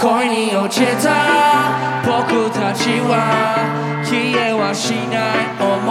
恋に落ちた僕たちは消えはしない思い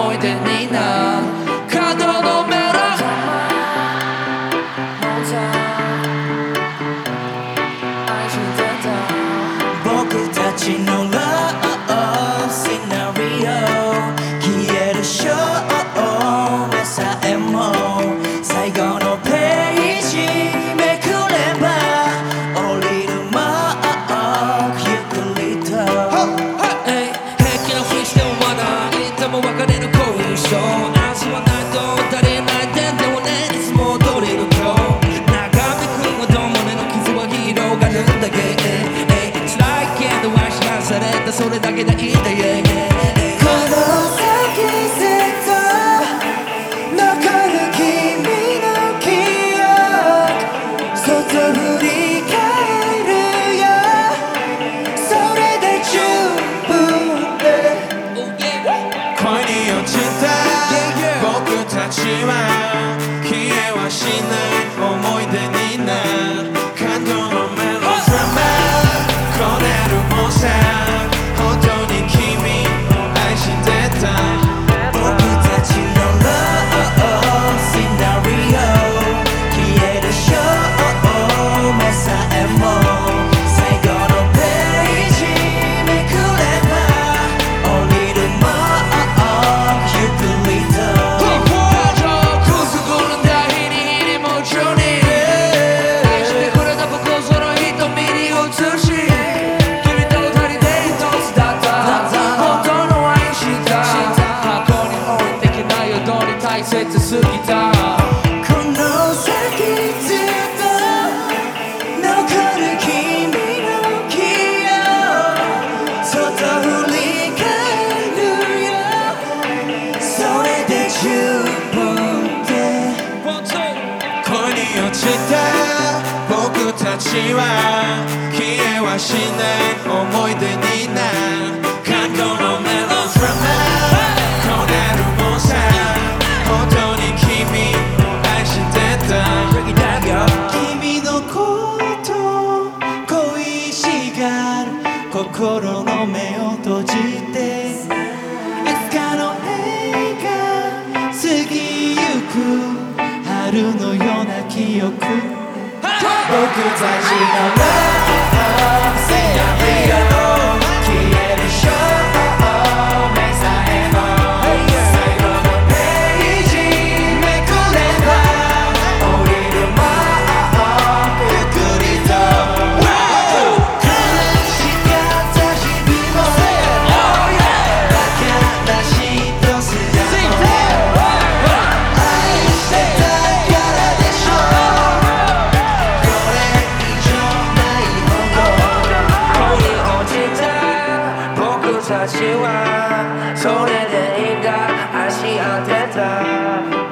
こに大切すぎたこの先ずっと残る君の気をそっと振り返るよそれで十分で恋に落ちた僕たちは消えはしない思い出になる。心の目を閉じていつかの映画過ぎゆく春のような記憶。僕たちのライ私はそれでいいんだ。足当てた。